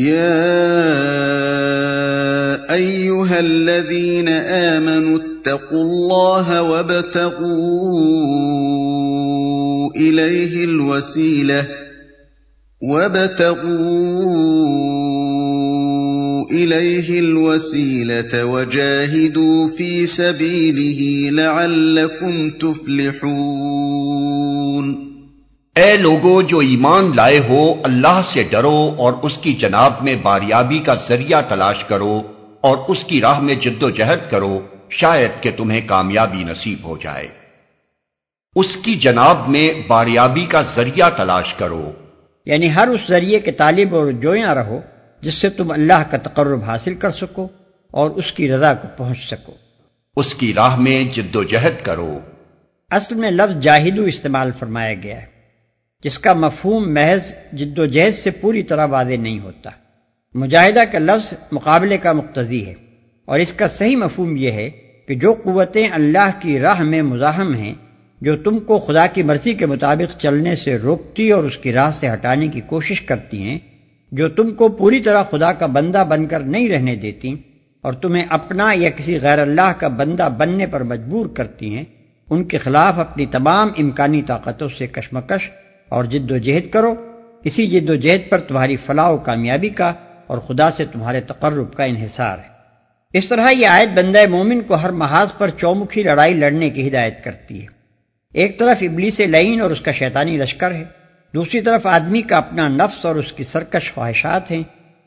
يا ايها الذين امنوا اتقوا الله وابتغوا اليه الوسيله وابتغوا اليه الوسيله وجاهدوا في سبيله لعلكم تفلحون اے لوگو جو ایمان لائے ہو اللہ سے ڈرو اور اس کی جناب میں باریابی کا ذریعہ تلاش کرو اور اس کی راہ میں جد و جہد کرو شاید کہ تمہیں کامیابی نصیب ہو جائے۔ اس کی جناب میں باریابی کا ذریعہ تلاش کرو۔ یعنی ہر اس ذریعے کے طالب اور جویاں رہو جس سے تم اللہ کا تقرب حاصل کر سکو اور اس کی رضا کو پہنچ سکو۔ اس کی راہ میں جد و جہد کرو۔ اصل میں لفظ جاہدو استعمال فرمایا گیا ہے۔ جس کا مفہوم محض جد و جہد سے پوری طرح واضح نہیں ہوتا۔ مجاہدہ کا لفظ مقابلے کا مقتضی ہے۔ اور اس کا صحیح مفہوم یہ ہے کہ جو قوتیں اللہ کی راہ میں مزاحم ہیں، جو تم کو خدا کی مرضی کے مطابق چلنے سے روکتی اور اس کی راہ سے ہٹانے کی کوشش کرتی ہیں، جو تم کو پوری طرح خدا کا بندہ بن کر نہیں رہنے دیتی اور تمہیں اپنا یا کسی غیر اللہ کا بندہ بننے پر مجبور کرتی ہیں، ان کے خلاف اپنی تمام امکانی طاقتوں سے کشمکش اور جد و جہد کرو۔ اسی جد و جہد پر تمہاری فلاح و کامیابی کا اور خدا سے تمہارے تقرب کا انحصار ہے۔ اس طرح یہ آیت بندہ مومن کو ہر محاذ پر چومکھی لڑائی لڑنے کی ہدایت کرتی ہے۔ ایک طرف ابلی سے لعین اور اس کا شیطانی لشکر ہے۔ دوسری طرف آدمی کا اپنا نفس اور اس کی سرکش خواہشات ہیں۔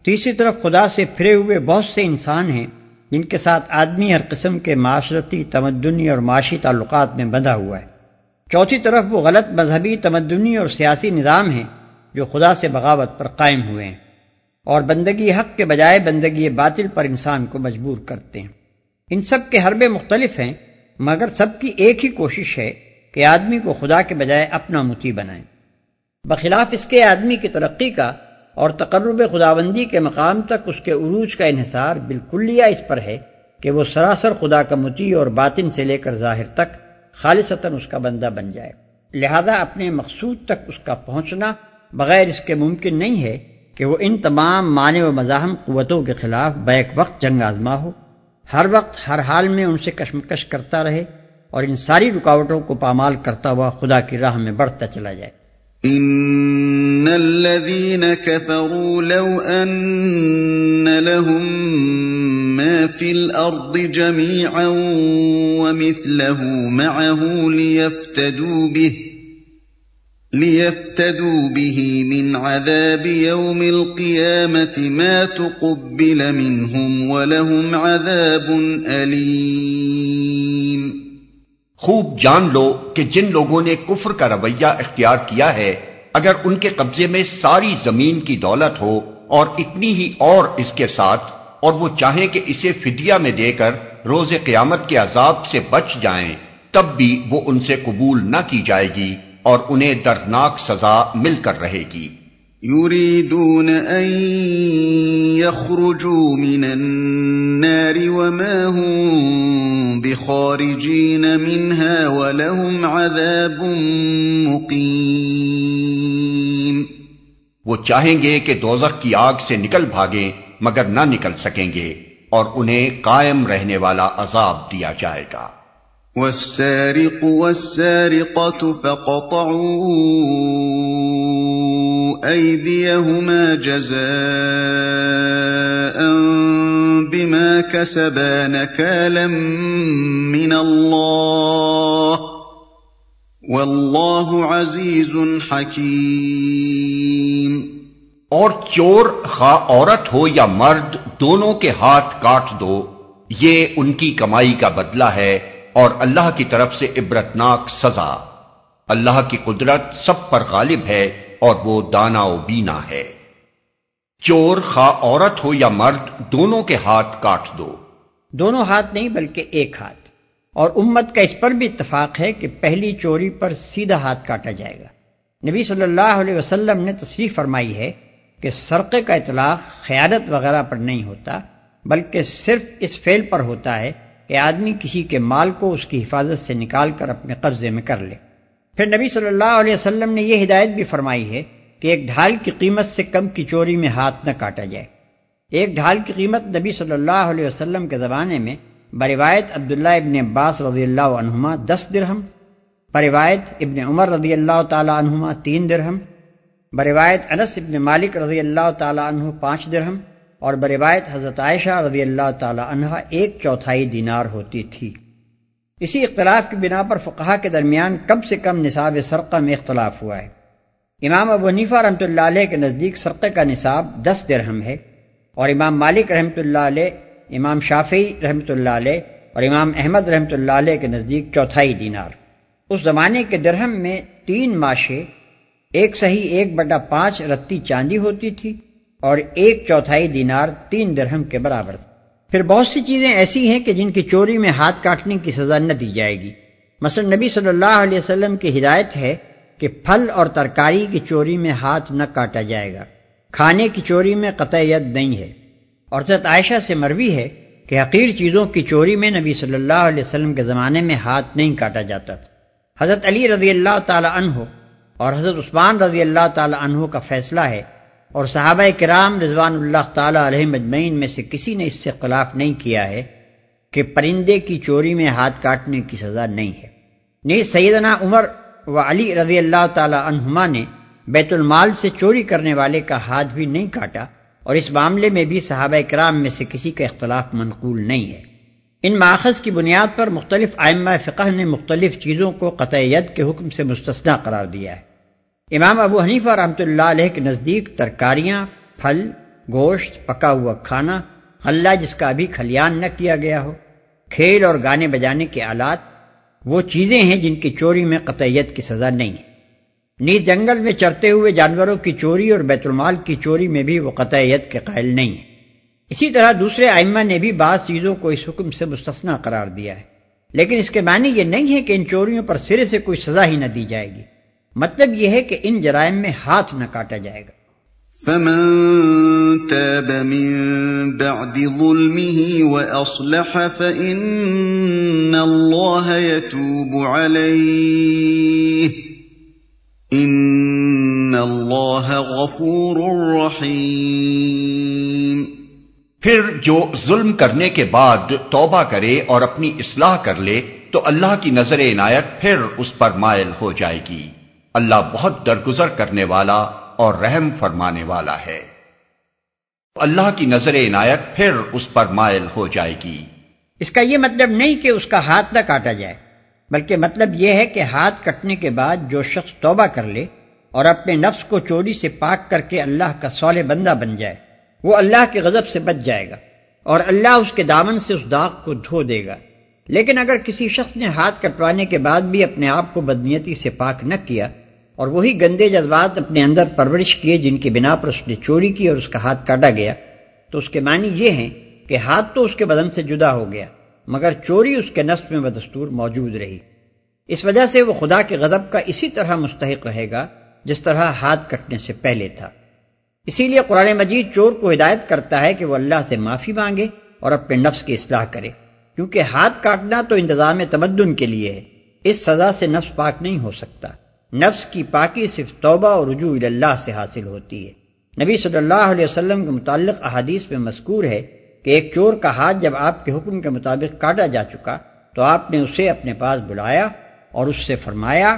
تیسری طرف خدا سے پھرے ہوئے بہت سے انسان ہیں، جن کے ساتھ آدمی ہر قسم کے معاشرتی، تمدنی اور معاشی تعلقات میں بندھا ہوا ہے۔ چوتھی طرف وہ غلط مذہبی تمدنی اور سیاسی نظام ہیں جو خدا سے بغاوت پر قائم ہوئے ہیں اور بندگی حق کے بجائے بندگی باطل پر انسان کو مجبور کرتے ہیں۔ ان سب کے حربے مختلف ہیں، مگر سب کی ایک ہی کوشش ہے کہ آدمی کو خدا کے بجائے اپنا متی بنائیں۔ بخلاف اس کے آدمی کی ترقی کا اور تقرب خداوندی کے مقام تک اس کے عروج کا انحصار بالکلیہ اس پر ہے کہ وہ سراسر خدا کا متی اور باطن سے لے کر ظاہر تک خالصتاً اس کا بندہ بن جائے۔ لہذا اپنے مقصود تک اس کا پہنچنا بغیر اس کے ممکن نہیں ہے کہ وہ ان تمام معنی و مزاحم قوتوں کے خلاف بیک وقت جنگ آزما ہو۔ ہر وقت، ہر حال میں ان سے کشمکش کرتا رہے اور ان ساری رکاوٹوں کو پامال کرتا ہوا خدا کی راہ میں بڑھتا چلا جائے۔ ان الذين كفروا لو ان لهم ما في الارض جميعا ومثله معه ليفتدوا به ليفتدوا به من عذاب يوم القيامة ما تقبل منهم ولهم عذاب أليم۔ خوب جان لو کہ جن لوگوں نے کفر کا رویہ اختیار کیا ہے، اگر ان کے قبضے میں ساری زمین کی دولت ہو اور اتنی ہی اور اس کے ساتھ اور وہ چاہیں کہ اسے فدیہ میں دے کر روز قیامت کے عذاب سے بچ جائیں تب بھی وہ ان سے قبول نہ کی جائے گی اور انہیں دردناک سزا مل کر رہے گی۔ يريدون أن يخرجوا من النار وما هم بخارجين منها ولهم عذاب مقيم وہ چاہیں گے کہ دوزخ کی آگ سے نکل بھاگیں مگر نہ نکل سکیں گے اور انہیں قائم رہنے والا عذاب دیا جائے گا۔ والسارق والسارقة فقطعوا أيديهما جزاء بما كسبا نكالا من الله والله عزيز حكيم اور چور خواہ عورت ہو یا مرد، دونوں کے ہاتھ کاٹ دو۔ یہ ان کی کمائی کا بدلہ ہے اور اللہ کی طرف سے عبرتناک سزا۔ اللہ کی قدرت سب پر غالب ہے اور وہ دانا و بینا ہے۔ چور خواہ عورت ہو یا مرد، دونوں کے ہاتھ کاٹ دو۔ دونوں ہاتھ نہیں بلکہ ایک ہاتھ۔ اور امت کا اس پر بھی اتفاق ہے کہ پہلی چوری پر سیدھا ہاتھ کاٹا جائے گا۔ نبی صلی اللہ علیہ وسلم نے تصریح فرمائی ہے کہ سرقے کا اطلاق خیالت وغیرہ پر نہیں ہوتا، بلکہ صرف اس فعل پر ہوتا ہے کہ آدمی کسی کے مال کو اس کی حفاظت سے نکال کر اپنے قبضے میں کر لے۔ پھر نبی صلی اللہ علیہ وسلم نے یہ ہدایت بھی فرمائی ہے کہ ایک ڈھال کی قیمت سے کم کی چوری میں ہاتھ نہ کاٹا جائے۔ ایک ڈھال کی قیمت نبی صلی اللہ علیہ وسلم کے زمانے میں بروایت عبداللہ ابن عباس رضی اللہ عنہما دس درہم، بروایت ابن عمر رضی اللہ تعالیٰ عنہما تین درہم بروایت انس ابن مالک رضی اللہ تعالیٰ عنہ پانچ درہم اور بروایت حضرت عائشہ رضی اللہ تعالیٰ عنہ ایک چوتھائی دینار ہوتی تھی۔ اسی اختلاف کی بنا پر فقہ کے درمیان کم سے کم نصاب سرقہ میں اختلاف ہوا ہے۔ امام ابو حنیفہ رحمۃ اللہ علیہ کے نزدیک سرقے کا نصاب دس درہم ہے اور امام مالک رحمۃ اللہ علیہ، امام شافعی رحمۃ اللہ علیہ اور امام احمد رحمۃ اللہ علیہ کے نزدیک چوتھائی دینار۔ اس زمانے کے درہم میں تین ماشے ایک صحیح ایک بٹا پانچ رتی چاندی ہوتی تھی اور ایک چوتھائی دینار تین درہم کے برابر پھر بہت سی چیزیں ایسی ہیں کہ جن کی چوری میں ہاتھ کاٹنے کی سزا نہ دی جائے گی۔ مثلا نبی صلی اللہ علیہ وسلم کی ہدایت ہے کہ پھل اور ترکاری کی چوری میں ہاتھ نہ کاٹا جائے گا۔ کھانے کی چوری میں قطع ید نہیں ہے۔ اور حضرت عائشہ سے مروی ہے کہ حقیر چیزوں کی چوری میں نبی صلی اللہ علیہ وسلم کے زمانے میں ہاتھ نہیں کاٹا جاتا تھا۔ حضرت علی رضی اللہ تعالی عنہ اور حضرت عثمان رضی اللہ تعالی عنہ کا فیصلہ ہے اور صحابہ کرام رضوان اللہ تعالی علیہ مجمعین میں سے کسی نے اس سے خلاف نہیں کیا ہے کہ پرندے کی چوری میں ہاتھ کاٹنے کی سزا نہیں ہے۔ نیز سیدنا عمر و علی رضی اللہ تعالی عنہما نے بیت المال سے چوری کرنے والے کا ہاتھ بھی نہیں کاٹا اور اس معاملے میں بھی صحابہ کرام میں سے کسی کا اختلاف منقول نہیں ہے۔ ان ماخذ کی بنیاد پر مختلف آئمہ فقہ نے مختلف چیزوں کو قطع ید کے حکم سے مستثنا قرار دیا ہے۔ امام ابو حنیفہ رحمۃ اللہ علیہ کے نزدیک ترکاریاں، پھل، گوشت، پکا ہوا کھانا، غلہ جس کا ابھی کھلیان نہ کیا گیا ہو، کھیل اور گانے بجانے کے آلات، وہ چیزیں ہیں جن کی چوری میں قطعیت کی سزا نہیں ہے۔ نیز جنگل میں چرتے ہوئے جانوروں کی چوری اور بیت المال کی چوری میں بھی وہ قطعیت کے قائل نہیں ہے اسی طرح دوسرے آئمہ نے بھی بعض چیزوں کو اس حکم سے مستثنا قرار دیا ہے۔ لیکن اس کے معنی یہ نہیں ہے کہ ان چوریوں پر سرے سے کوئی سزا ہی نہ دی جائے گی۔ مطلب یہ ہے کہ ان جرائم میں ہاتھ نہ کاٹا جائے گا۔ فمن تاب من بعد ظلمه وأصلح فإن الله يتوب عليه إن الله غفور رحيم پھر جو ظلم کرنے کے بعد توبہ کرے اور اپنی اصلاح کر لے تو اللہ کی نظر عنایت پھر اس پر مائل ہو جائے گی۔ اللہ بہت درگزر کرنے والا اور رحم فرمانے والا ہے۔ اللہ کی نظر عنایت پھر اس پر مائل ہو جائے گی۔ اس کا یہ مطلب نہیں کہ اس کا ہاتھ نہ کاٹا جائے، بلکہ مطلب یہ ہے کہ ہاتھ کٹنے کے بعد جو شخص توبہ کر لے اور اپنے نفس کو چوری سے پاک کر کے اللہ کا سولے بندہ بن جائے۔ وہ اللہ کے غضب سے بچ جائے گا اور اللہ اس کے دامن سے اس داغ کو دھو دے گا۔ لیکن اگر کسی شخص نے ہاتھ کٹوانے کے بعد بھی اپنے آپ کو بدنیتی سے پاک نہ کیا اور وہی گندے جذبات اپنے اندر پرورش کیے جن کی بنا پر اس نے چوری کی اور اس کا ہاتھ کاٹا گیا، تو اس کے معنی یہ ہیں کہ ہاتھ تو اس کے بدن سے جدا ہو گیا، مگر چوری اس کے نصف میں بدستور موجود رہی۔ اس وجہ سے وہ خدا کے غضب کا اسی طرح مستحق رہے گا جس طرح ہاتھ کٹنے سے پہلے تھا۔ اسی لیے قرآن مجید چور کو ہدایت کرتا ہے کہ وہ اللہ سے معافی مانگے اور اپنے نفس کی اصلاح کرے۔ کیونکہ ہاتھ کاٹنا تو انتظام تمدن کے لیے ہے۔ اس سزا سے نفس پاک نہیں ہو سکتا۔ نفس کی پاکی صرف توبہ اور رجوع اللہ سے حاصل ہوتی ہے۔ نبی صلی اللہ علیہ وسلم کے متعلق احادیث میں مذکور ہے کہ ایک چور کا ہاتھ جب آپ کے حکم کے مطابق کاٹا جا چکا تو آپ نے اسے اپنے پاس بلایا اور اس سے فرمایا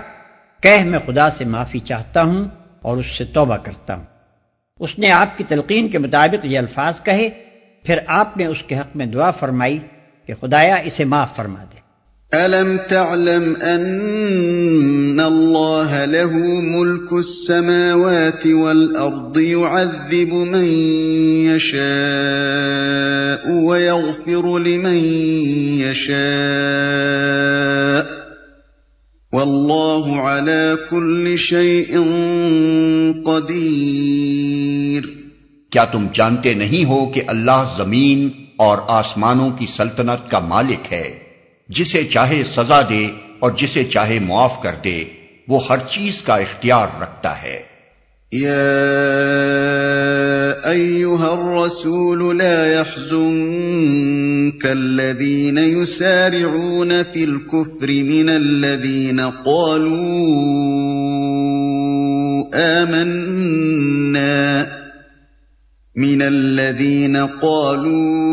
کہ میں خدا سے معافی چاہتا ہوں اور اس سے توبہ کرتا ہوں۔ اس نے آپ کی تلقین کے مطابق یہ الفاظ کہے، پھر آپ نے اس کے حق میں دعا فرمائی کہ خدایا اسے معاف فرما دے۔ أَلَمْ تَعْلَمْ أَنَّ اللَّهَ لَهُ مُلْكُ السَّمَاوَاتِ وَالْأَرْضِ يُعَذِّبُ مَن يَشَاءُ وَيَغْفِرُ لِمَن يَشَاءُ وَاللَّهُ عَلَى كُلِّ شَيْءٍ قَدِيرٌ کیا تم جانتے نہیں ہو کہ اللہ زمین اور آسمانوں کی سلطنت کا مالک ہے؟ جسے چاہے سزا دے اور جسے چاہے معاف کر دے وہ ہر چیز کا اختیار رکھتا ہے۔ يا أيها الرسول لا يحزنك الذين يسارعون في الكفر من الذين قالوا آمنا من الذين قالوا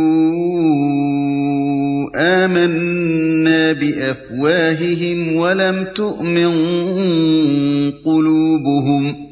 آمنا بأفواههم ولم تؤمن قلوبهم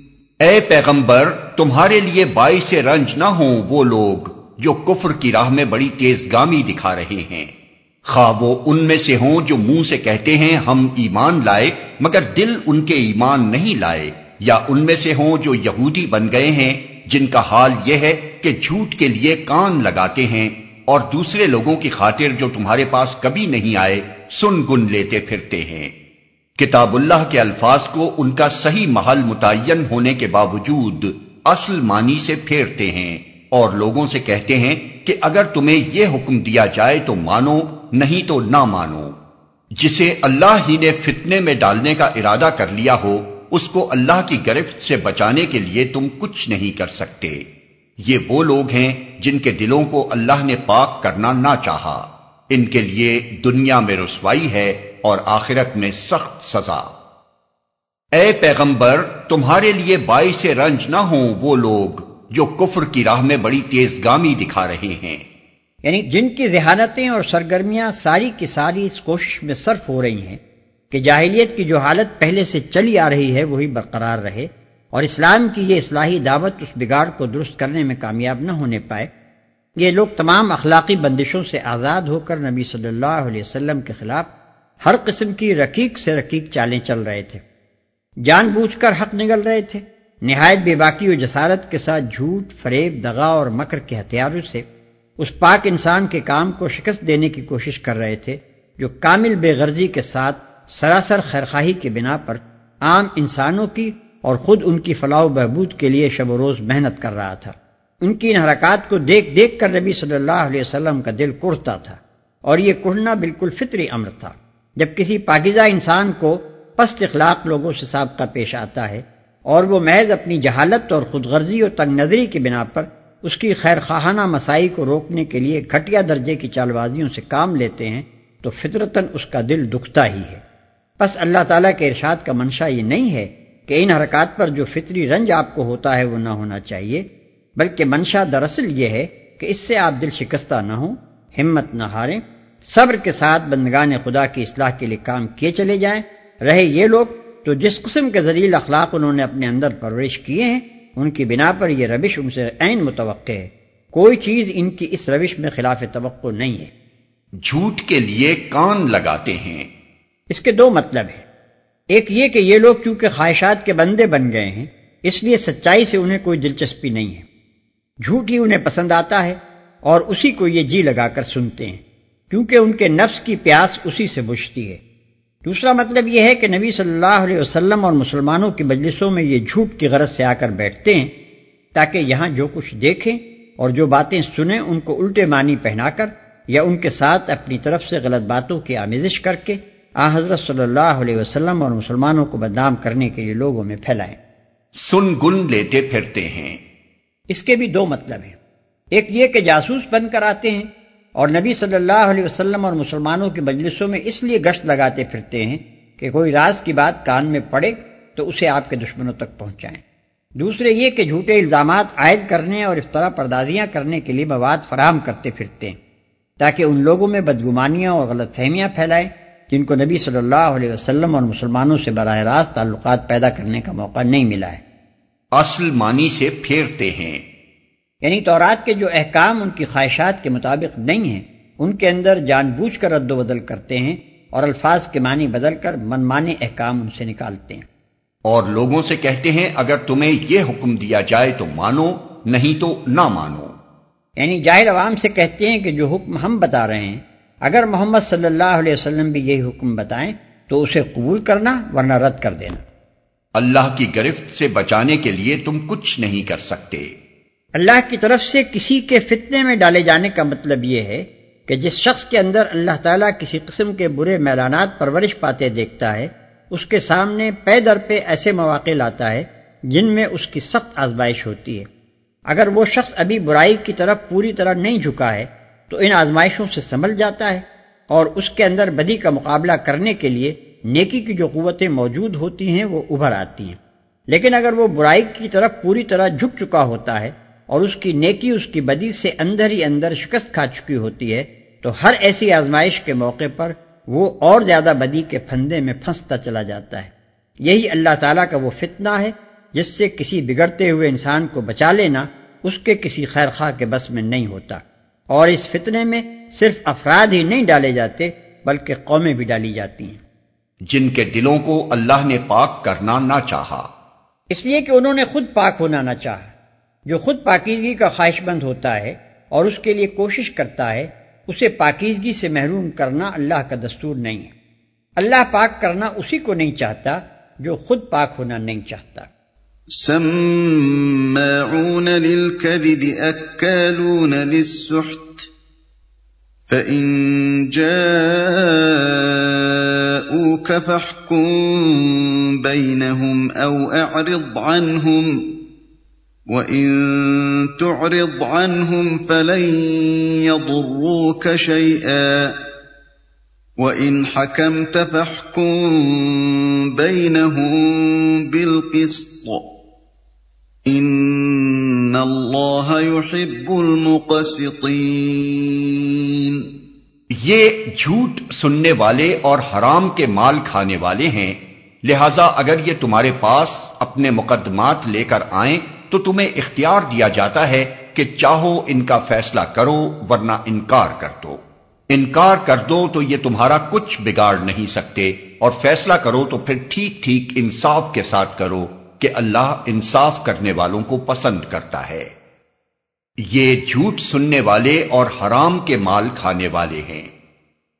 اے پیغمبر، تمہارے لیے باعث رنج نہ ہوں وہ لوگ جو کفر کی راہ میں بڑی تیز گامی دکھا رہے ہیں۔ خواہ وہ ان میں سے ہوں جو منہ سے کہتے ہیں، ہم ایمان لائے، مگر دل ان کے ایمان نہیں لائے۔ یا ان میں سے ہوں جو یہودی بن گئے ہیں، جن کا حال یہ ہے کہ جھوٹ کے لیے کان لگاتے ہیں اور دوسرے لوگوں کی خاطر جو تمہارے پاس کبھی نہیں آئے سن گن لیتے پھرتے ہیں۔ کتاب اللہ کے الفاظ کو ان کا صحیح محل متعین ہونے کے باوجود اصل معنی سے پھیرتے ہیں اور لوگوں سے کہتے ہیں کہ اگر تمہیں یہ حکم دیا جائے تو مانو، نہیں تو نہ مانو۔ جسے اللہ ہی نے فتنے میں ڈالنے کا ارادہ کر لیا ہو، اس کو اللہ کی گرفت سے بچانے کے لیے تم کچھ نہیں کر سکتے۔ یہ وہ لوگ ہیں جن کے دلوں کو اللہ نے پاک کرنا نہ چاہا۔ ان کے لیے دنیا میں رسوائی ہے اور آخرت میں سخت سزا۔ اے پیغمبر، تمہارے لیے باعث رنج نہ ہوں وہ لوگ جو کفر کی راہ میں بڑی تیز گامی دکھا رہے ہیں۔ یعنی جن کی ذہانتیں اور سرگرمیاں ساری کی ساری اس کوشش میں صرف ہو رہی ہیں کہ جاہلیت کی جو حالت پہلے سے چلی آ رہی ہے وہی برقرار رہے اور اسلام کی یہ اصلاحی دعوت اس بگاڑ کو درست کرنے میں کامیاب نہ ہونے پائے۔ یہ لوگ تمام اخلاقی بندشوں سے آزاد ہو کر نبی صلی اللہ علیہ وسلم کے خلاف ہر قسم کی رقیق سے رقیق چالیں چل رہے تھے۔ جان بوجھ کر حق نگل رہے تھے۔ نہایت بے باقی و جسارت کے ساتھ جھوٹ، فریب، دغا اور مکر کے ہتھیاروں سے اس پاک انسان کے کام کو شکست دینے کی کوشش کر رہے تھے، جو کامل بے غرضی کے ساتھ سراسر خیرخواہی کے بنا پر عام انسانوں کی اور خود ان کی فلاح و بہبود کے لیے شب و روز محنت کر رہا تھا۔ ان کی ان حرکات کو دیکھ دیکھ کر نبی صلی اللہ علیہ وسلم کا دل کڑتا تھا اور یہ کڑنا بالکل فطری امر تھا۔ جب کسی پاکیزہ انسان کو پست اخلاق لوگوں سے سابقہ پیش آتا ہے اور وہ محض اپنی جہالت اور خود غرضی اور تنگ نظری کی بنا پر اس کی خیر خواہانہ مسائی کو روکنے کے لیے گھٹیا درجے کی چالبازیوں سے کام لیتے ہیں، تو فطرتاً اس کا دل دکھتا ہی ہے۔ بس اللہ تعالیٰ کے ارشاد کا منشا یہ نہیں ہے کہ ان حرکات پر جو فطری رنج آپ کو ہوتا ہے وہ نہ ہونا چاہیے، بلکہ منشا دراصل یہ ہے کہ اس سے آپ دل شکستہ نہ ہوں، ہمت نہ ہاریں صبر کے ساتھ بندگان خدا کی اصلاح کے لیے کام کیے چلے جائیں۔ رہے یہ لوگ تو جس قسم کے ذریعے اخلاق انہوں نے اپنے اندر پرورش کیے ہیں ان کی بنا پر یہ روش ان سے عین متوقع ہے۔ کوئی چیز ان کی اس روش میں خلاف توقع نہیں ہے۔ جھوٹ کے لیے کان لگاتے ہیں۔ اس کے دو مطلب ہیں۔ ایک یہ کہ یہ لوگ چونکہ خواہشات کے بندے بن گئے ہیں اس لیے سچائی سے انہیں کوئی دلچسپی نہیں ہے۔ جھوٹ ہی انہیں پسند آتا ہے اور اسی کو یہ جی لگا کر سنتے ہیں۔ کیونکہ ان کے نفس کی پیاس اسی سے بجھتی ہے۔ دوسرا مطلب یہ ہے کہ نبی صلی اللہ علیہ وسلم اور مسلمانوں کی مجلسوں میں یہ جھوٹ کی غرض سے آ کر بیٹھتے ہیں تاکہ یہاں جو کچھ دیکھیں اور جو باتیں سنیں ان کو الٹے معنی پہنا کر یا ان کے ساتھ اپنی طرف سے غلط باتوں کی آمیزش کر کے آ حضرت صلی اللہ علیہ وسلم اور مسلمانوں کو بدنام کرنے کے لیے لوگوں میں پھیلائیں۔ سن گن لیتے پھرتے ہیں۔ اس کے بھی دو مطلب ہیں۔ ایک یہ کہ جاسوس بن کر آتے ہیں اور نبی صلی اللہ علیہ وسلم اور مسلمانوں کی مجلسوں میں اس لیے گشت لگاتے پھرتے ہیں کہ کوئی راز کی بات کان میں پڑے تو اسے آپ کے دشمنوں تک پہنچائیں۔ دوسرے یہ کہ جھوٹے الزامات عائد کرنے اور افطرا پردازیاں کرنے کے لیے مواد فراہم کرتے پھرتے ہیں تاکہ ان لوگوں میں بدگمانیاں اور غلط فہمیاں پھیلائیں جن کو نبی صلی اللہ علیہ وسلم اور مسلمانوں سے براہ راست تعلقات پیدا کرنے کا موقع نہیں ملا ہے۔ اصل معنی سے پھیرتے ہیں۔ یعنی تورات کے جو احکام ان کی خواہشات کے مطابق نہیں ہیں ان کے اندر جان بوجھ کر رد و بدل کرتے ہیں اور الفاظ کے معنی بدل کر من مانے احکام ان سے نکالتے ہیں۔ اور لوگوں سے کہتے ہیں اگر تمہیں یہ حکم دیا جائے تو مانو نہیں تو نہ مانو۔ یعنی جاہر عوام سے کہتے ہیں کہ جو حکم ہم بتا رہے ہیں اگر محمد صلی اللہ علیہ وسلم بھی یہی حکم بتائیں تو اسے قبول کرنا ورنہ رد کر دینا۔ اللہ کی گرفت سے بچانے کے لیے تم کچھ نہیں کر سکتے۔ اللہ کی طرف سے کسی کے فتنے میں ڈالے جانے کا مطلب یہ ہے کہ جس شخص کے اندر اللہ تعالیٰ کسی قسم کے برے میدانات پرورش پاتے دیکھتا ہے، اس کے سامنے پے در پہ ایسے مواقع لاتا ہے جن میں اس کی سخت آزمائش ہوتی ہے۔ اگر وہ شخص ابھی برائی کی طرف پوری طرح نہیں جھکا ہے، تو ان آزمائشوں سے سنبھل جاتا ہے اور اس کے اندر بدی کا مقابلہ کرنے کے لیے نیکی کی جو قوتیں موجود ہوتی ہیں، وہ ابھر آتی ہیں۔ لیکن اگر وہ برائی کی طرف پوری طرح جھک چکا ہوتا ہے اور اس کی نیکی اس کی بدی سے اندر ہی اندر شکست کھا چکی ہوتی ہے تو ہر ایسی آزمائش کے موقع پر وہ اور زیادہ بدی کے پھندے میں پھنستا چلا جاتا ہے۔ یہی اللہ تعالیٰ کا وہ فتنہ ہے جس سے کسی بگڑتے ہوئے انسان کو بچا لینا اس کے کسی خیر خواہ کے بس میں نہیں ہوتا۔ اور اس فتنے میں صرف افراد ہی نہیں ڈالے جاتے بلکہ قومیں بھی ڈالی جاتی ہیں۔ جن کے دلوں کو اللہ نے پاک کرنا نہ چاہا۔ اس لیے کہ انہوں نے خود پاک ہونا نہ چاہا۔ جو خود پاکیزگی کا خواہش مند ہوتا ہے اور اس کے لیے کوشش کرتا ہے، اسے پاکیزگی سے محروم کرنا اللہ کا دستور نہیں ہے۔ اللہ پاک کرنا اسی کو نہیں چاہتا جو خود پاک ہونا نہیں چاہتا۔ سماعون للكذب، اکالون للسحت، فإن جاءوك فاحكم بينهم أو أعرض عنهم وَإِن تُعْرِضْ عَنْهُمْ فَلَن يَضُرُّوكَ شَيْئًا وَإِنْ حَكَمْتَ فَاحْكُم بَيْنَهُم بِالْقِسْطِ إِنَّ اللَّهَ يُحِبُّ الْمُقْسِطِينَ یہ جھوٹ سننے والے اور حرام کے مال کھانے والے ہیں، لہذا اگر یہ تمہارے پاس اپنے مقدمات لے کر آئیں تو تمہیں اختیار دیا جاتا ہے کہ چاہو ان کا فیصلہ کرو ورنہ انکار کر دو۔ انکار کر دو تو یہ تمہارا کچھ بگاڑ نہیں سکتے اور فیصلہ کرو تو پھر ٹھیک ٹھیک انصاف کے ساتھ کرو کہ اللہ انصاف کرنے والوں کو پسند کرتا ہے۔ یہ جھوٹ سننے والے اور حرام کے مال کھانے والے ہیں۔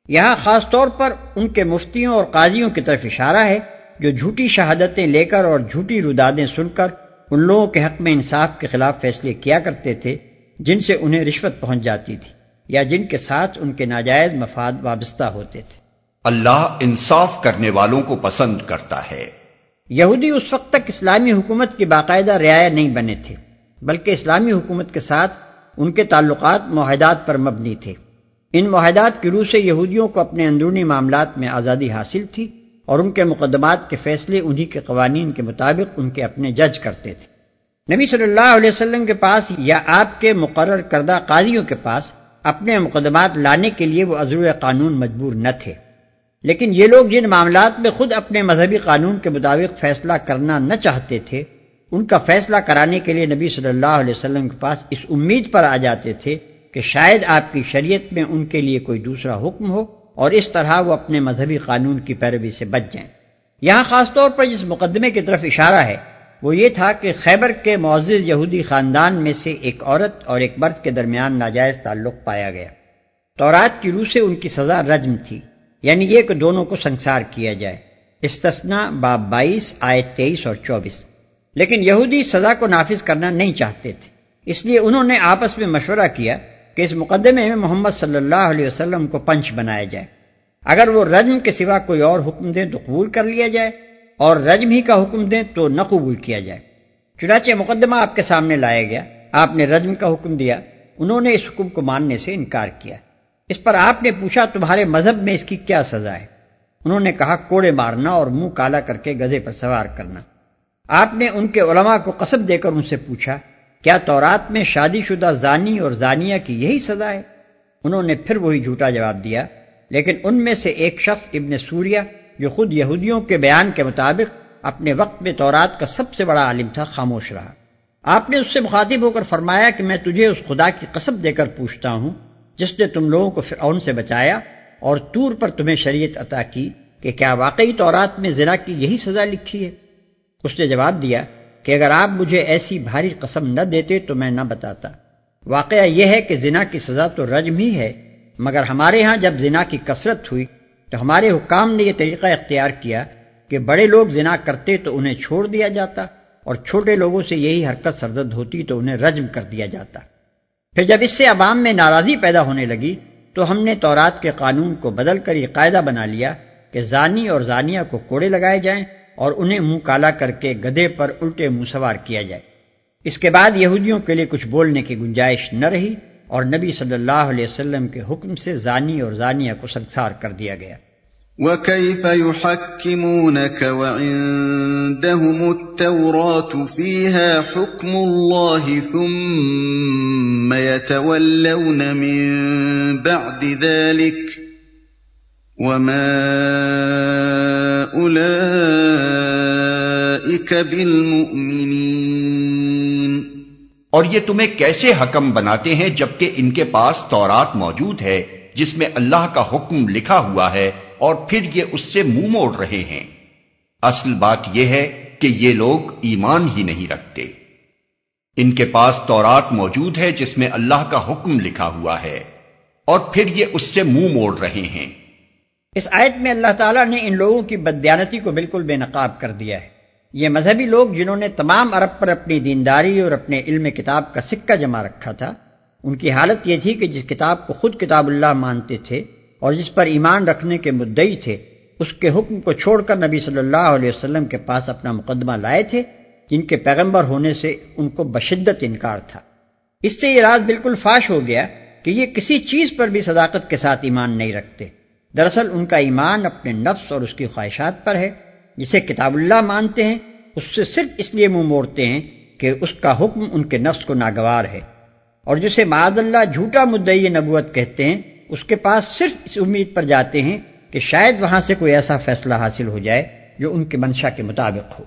یہاں خاص طور پر ان کے مفتیوں اور قاضیوں کی طرف اشارہ ہے جو جھوٹی شہادتیں لے کر اور جھوٹی رودادیں سن کر ان لوگوں کے حق میں انصاف کے خلاف فیصلے کیا کرتے تھے جن سے انہیں رشوت پہنچ جاتی تھی یا جن کے ساتھ ان کے ناجائز مفاد وابستہ ہوتے تھے۔ اللہ انصاف کرنے والوں کو پسند کرتا ہے۔ یہودی اس وقت تک اسلامی حکومت کی باقاعدہ رعایا نہیں بنے تھے بلکہ اسلامی حکومت کے ساتھ ان کے تعلقات معاہدات پر مبنی تھے۔ ان معاہدات کی روح سے یہودیوں کو اپنے اندرونی معاملات میں آزادی حاصل تھی۔ اور ان کے مقدمات کے فیصلے انہی کے قوانین کے مطابق ان کے اپنے جج کرتے تھے۔ نبی صلی اللہ علیہ وسلم کے پاس یا آپ کے مقرر کردہ قاضیوں کے پاس اپنے مقدمات لانے کے لیے وہ عزر قانون مجبور نہ تھے۔ لیکن یہ لوگ جن معاملات میں خود اپنے مذہبی قانون کے مطابق فیصلہ کرنا نہ چاہتے تھے، ان کا فیصلہ کرانے کے لیے نبی صلی اللہ علیہ وسلم کے پاس اس امید پر آ جاتے تھے کہ شاید آپ کی شریعت میں ان کے لیے کوئی دوسرا حکم ہو۔ اور اس طرح وہ اپنے مذہبی قانون کی پیروی سے بچ جائیں۔ یہاں خاص طور پر جس مقدمے کی طرف اشارہ ہے، وہ یہ تھا کہ خیبر کے معزز یہودی خاندان میں سے ایک عورت اور ایک مرد کے درمیان ناجائز تعلق پایا گیا۔ تورات کی روح سے ان کی سزا رجم تھی یعنی یہ کہ دونوں کو سنسار کیا جائے۔ استثنا باب بائیس آئے تیئیس اور چوبیس۔ لیکن یہودی سزا کو نافذ کرنا نہیں چاہتے تھے، اس لیے انہوں نے آپس میں مشورہ کیا کہ اس مقدمے میں محمد صلی اللہ علیہ وسلم کو پنچ بنایا جائے۔ اگر وہ رجم کے سوا کوئی اور حکم دیں تو قبول کر لیا جائے اور رجم ہی کا حکم دیں تو نہ قبول کیا جائے۔ چنانچہ مقدمہ آپ کے سامنے لایا گیا۔ آپ نے رجم کا حکم دیا۔ انہوں نے اس حکم کو ماننے سے انکار کیا۔ اس پر آپ نے پوچھا تمہارے مذہب میں اس کی کیا سزا ہے؟ انہوں نے کہا، کوڑے مارنا اور منہ کالا کر کے گزے پر سوار کرنا۔ آپ نے ان کے علماء کو قصب دے کر ان سے پوچھا کیا تورات میں شادی شدہ زانی اور زانیہ کی یہی سزا ہے؟ انہوں نے پھر وہی جھوٹا جواب دیا۔ لیکن ان میں سے ایک شخص ابن سوریہ، جو خود یہودیوں کے بیان کے مطابق اپنے وقت میں تورات کا سب سے بڑا عالم تھا، خاموش رہا۔ آپ نے اس سے مخاطب ہو کر فرمایا کہ میں تجھے اس خدا کی قسم دے کر پوچھتا ہوں، جس نے تم لوگوں کو فرعون سے بچایا اور تور پر تمہیں شریعت عطا کی کہ کیا واقعی تورات میں زنا کی یہی سزا لکھی ہے؟ اس نے جواب دیا کہ اگر آپ مجھے ایسی بھاری قسم نہ دیتے تو میں نہ بتاتا۔ واقعہ یہ ہے کہ زنا کی سزا تو رجم ہی ہے، مگر ہمارے ہاں جب زنا کی کثرت ہوئی تو ہمارے حکام نے یہ طریقہ اختیار کیا کہ بڑے لوگ زنا کرتے تو انہیں چھوڑ دیا جاتا اور چھوٹے لوگوں سے یہی حرکت سردد ہوتی تو انہیں رجم کر دیا جاتا۔ پھر جب اس سے عوام میں ناراضی پیدا ہونے لگی تو ہم نے تورات کے قانون کو بدل کر یہ قاعدہ بنا لیا کہ زانی اور زانیہ کو کوڑے لگائے جائیں اور انہیں منہ کالا کر کے گدے پر الٹے منہ سوار کیا جائے۔ اس کے بعد یہودیوں کے لیے کچھ بولنے کی گنجائش نہ رہی اور نبی صلی اللہ علیہ وسلم کے حکم سے زانی اور زانیہ کو سنسار کر دیا گیا۔ وَكَيْفَ يُحَكِّمُونَكَ وَعِندَهُمُ التَّوْرَاةُ فِيهَا حُكْمُ اللَّهِ ثُمَّ يَتَوَلَّوْنَ مِن بَعْدِ ذَلِكَ وَمَا أُولَئِكَ بِالْمُؤْمِنِينَ اور یہ تمہیں کیسے حکم بناتے ہیں جبکہ ان کے پاس تورات موجود ہے، جس میں اللہ کا حکم لکھا ہوا ہے اور پھر یہ اس سے منہ موڑ رہے ہیں؟ اصل بات یہ ہے کہ یہ لوگ ایمان ہی نہیں رکھتے۔ ان کے پاس تورات موجود ہے جس میں اللہ کا حکم لکھا ہوا ہے اور پھر یہ اس سے منہ موڑ رہے ہیں۔ اس آیت میں اللہ تعالیٰ نے ان لوگوں کی بدیانتی کو بالکل بے نقاب کر دیا ہے۔ یہ مذہبی لوگ جنہوں نے تمام عرب پر اپنی دینداری اور اپنے علم کتاب کا سکہ جمع رکھا تھا، ان کی حالت یہ تھی کہ جس کتاب کو خود کتاب اللہ مانتے تھے اور جس پر ایمان رکھنے کے مدعی تھے، اس کے حکم کو چھوڑ کر نبی صلی اللہ علیہ وسلم کے پاس اپنا مقدمہ لائے تھے، جن کے پیغمبر ہونے سے ان کو بشدت انکار تھا۔ اس سے یہ راز بالکل فاش ہو گیا کہ یہ کسی چیز پر بھی صداقت کے ساتھ ایمان نہیں رکھتے۔ دراصل ان کا ایمان اپنے نفس اور اس کی خواہشات پر ہے، جسے کتاب اللہ مانتے ہیں، اس سے صرف اس لیے منہ موڑتے ہیں کہ اس کا حکم ان کے نفس کو ناگوار ہے۔ اور جسے معذ اللہ جھوٹا مدعی نبوت کہتے ہیں، اس کے پاس صرف اس امید پر جاتے ہیں کہ شاید وہاں سے کوئی ایسا فیصلہ حاصل ہو جائے جو ان کے منشا کے مطابق ہو۔